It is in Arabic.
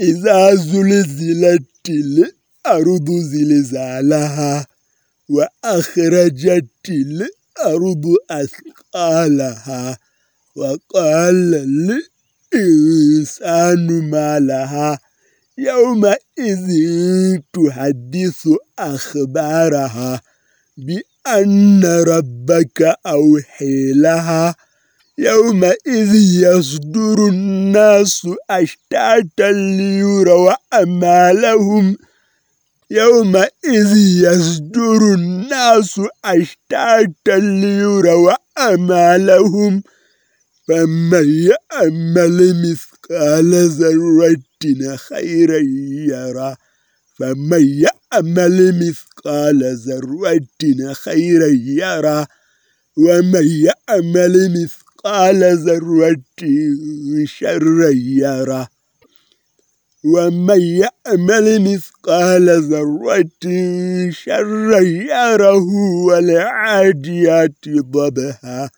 إذا زلزلت الأرض زلزالها وأخرجت الأرض أثقالها وقال الإنسان ما لها يومئذ تحدث أخبارها بأن ربك أوحي لها يومئذ يصدر الناس أشتاتا ليروا أمالهم يومئذ يصدر الناس أشتاتا ليروا أمالهم فمن يأمل مثقال ذرة خيرا يرى. فمن يأمل مثقال ذرة خيرا يرى. ومن يأمل مثقال ذرة شرا يرى ومن يأمل مثقال ذرة شرا يره والعاديات ضبها.